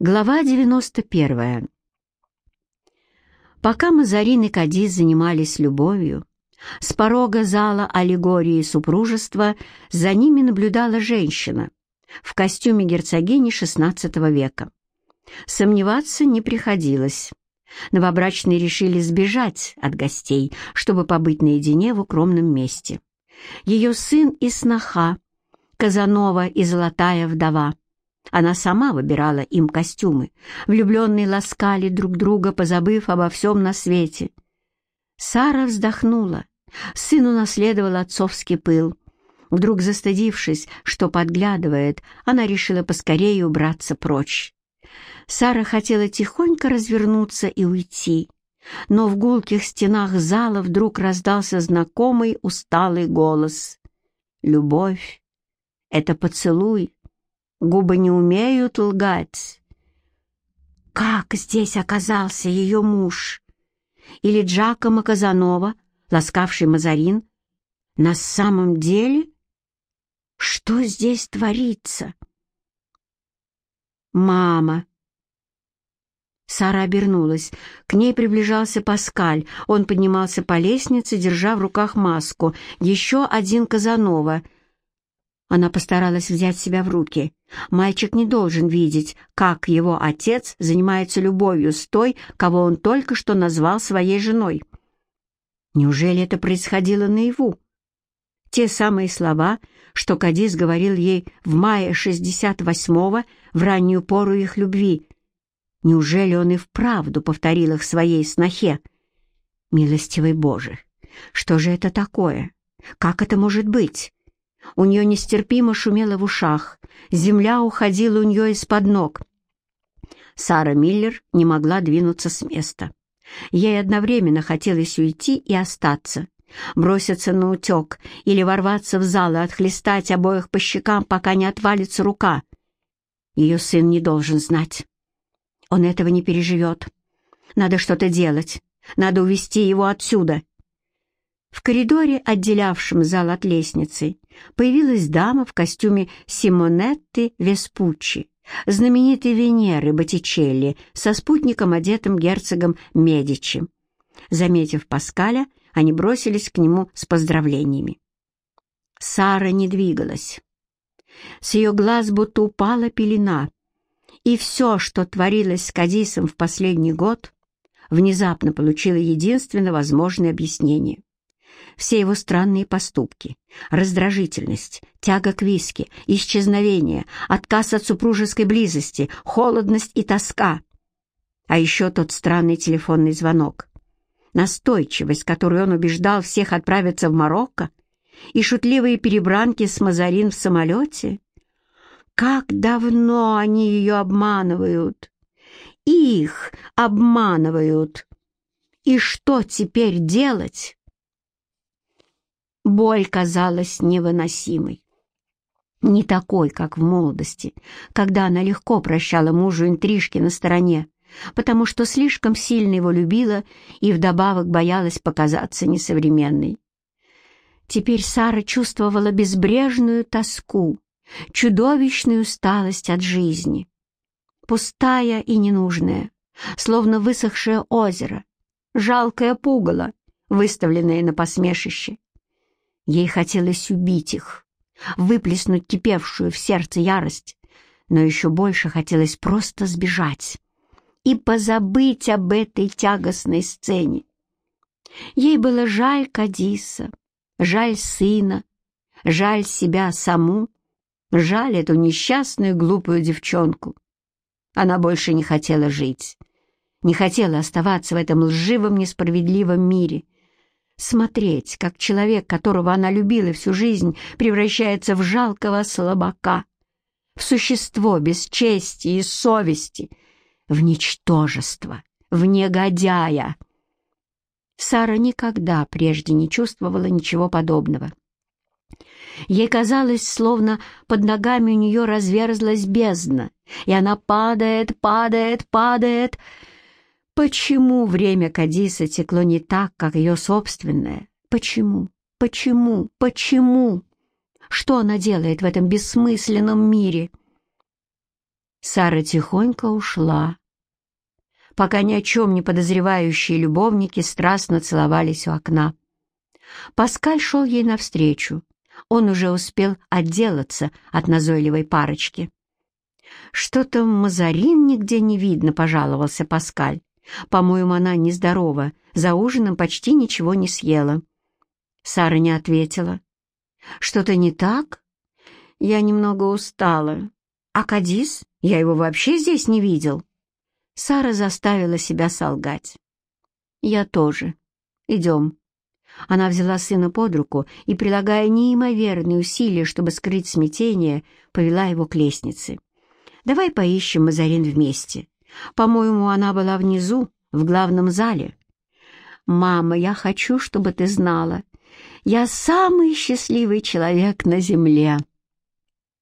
Глава 91. Пока Мазарин и Кадис занимались любовью, с порога зала аллегории супружества за ними наблюдала женщина в костюме герцогини XVI века. Сомневаться не приходилось. Новобрачные решили сбежать от гостей, чтобы побыть наедине в укромном месте. Ее сын и сноха, Казанова и Золотая вдова — она сама выбирала им костюмы. Влюбленные ласкали друг друга, позабыв обо всем на свете. Сара вздохнула. Сын унаследовал отцовский пыл. Вдруг застыдившись, что подглядывает, она решила поскорее убраться прочь. Сара хотела тихонько развернуться и уйти, но в гулких стенах зала вдруг раздался знакомый усталый голос. «Любовь — это поцелуй, Губы не умеют лгать. Как здесь оказался ее муж? Или Джакомо Казанова, ласкавший Мазарин? На самом деле? Что здесь творится? Мама. Сара обернулась. К ней приближался Паскаль. Он поднимался по лестнице, держа в руках маску. Еще один Казанова — она постаралась взять себя в руки. Мальчик не должен видеть, как его отец занимается любовью с той, кого он только что назвал своей женой. Неужели это происходило наяву? Те самые слова, что Кадис говорил ей в мае 68-го, в раннюю пору их любви. Неужели он и вправду повторил их своей снохе? Милостивый Боже, что же это такое? Как это может быть? У нее нестерпимо шумело в ушах, земля уходила у нее из-под ног. Сара Миллер не могла двинуться с места. Ей одновременно хотелось уйти и остаться, броситься на утек или ворваться в зал и отхлестать обоих по щекам, пока не отвалится рука. Ее сын не должен знать. Он этого не переживет. Надо что-то делать. Надо увести его отсюда. В коридоре, отделявшем зал от лестницы, появилась дама в костюме Симонетты Веспуччи, знаменитой Венеры Боттичелли, со спутником, одетым герцогом Медичи. Заметив Паскаля, они бросились к нему с поздравлениями. Сара не двигалась. С ее глаз будто упала пелена, и все, что творилось с Кадисом в последний год, внезапно получило единственно возможное объяснение все его странные поступки, раздражительность, тяга к виски, исчезновение, отказ от супружеской близости, холодность и тоска. А еще тот странный телефонный звонок. Настойчивость, которой он убеждал всех отправиться в Марокко, и шутливые перебранки с Мазарин в самолете. Как давно они ее обманывают! Их обманывают! И что теперь делать? Боль казалась невыносимой. Не такой, как в молодости, когда она легко прощала мужу интрижки на стороне, потому что слишком сильно его любила и вдобавок боялась показаться несовременной. Теперь Сара чувствовала безбрежную тоску, чудовищную усталость от жизни. Пустая и ненужная, словно высохшее озеро, жалкое пугало, выставленное на посмешище. Ей хотелось убить их, выплеснуть кипевшую в сердце ярость, но еще больше хотелось просто сбежать и позабыть об этой тягостной сцене. Ей было жаль Кадиса, жаль сына, жаль себя саму, жаль эту несчастную глупую девчонку. Она больше не хотела жить, не хотела оставаться в этом лживом, несправедливом мире — смотреть, как человек, которого она любила всю жизнь, превращается в жалкого слабака, в существо без чести и совести, в ничтожество, в негодяя. Сара никогда прежде не чувствовала ничего подобного. Ей казалось, словно под ногами у нее разверзлась бездна, и она падает, падает, падает, Почему время Кадиса текло не так, как ее собственное? Почему? Почему? Почему? Что она делает в этом бессмысленном мире? Сара тихонько ушла. Пока ни о чем не подозревающие любовники страстно целовались у окна. Паскаль шел ей навстречу. Он уже успел отделаться от назойливой парочки. «Что-то Мазарин нигде не видно», — пожаловался Паскаль. «По-моему, она нездорова, за ужином почти ничего не съела». Сара не ответила. «Что-то не так?» «Я немного устала. А Кадис? Я его вообще здесь не видел». Сара заставила себя солгать. «Я тоже. Идем». Она взяла сына под руку и, прилагая неимоверные усилия, чтобы скрыть смятение, повела его к лестнице. «Давай поищем Мазарин вместе. По-моему, она была внизу, в главном зале». «Мама, я хочу, чтобы ты знала, я самый счастливый человек на земле».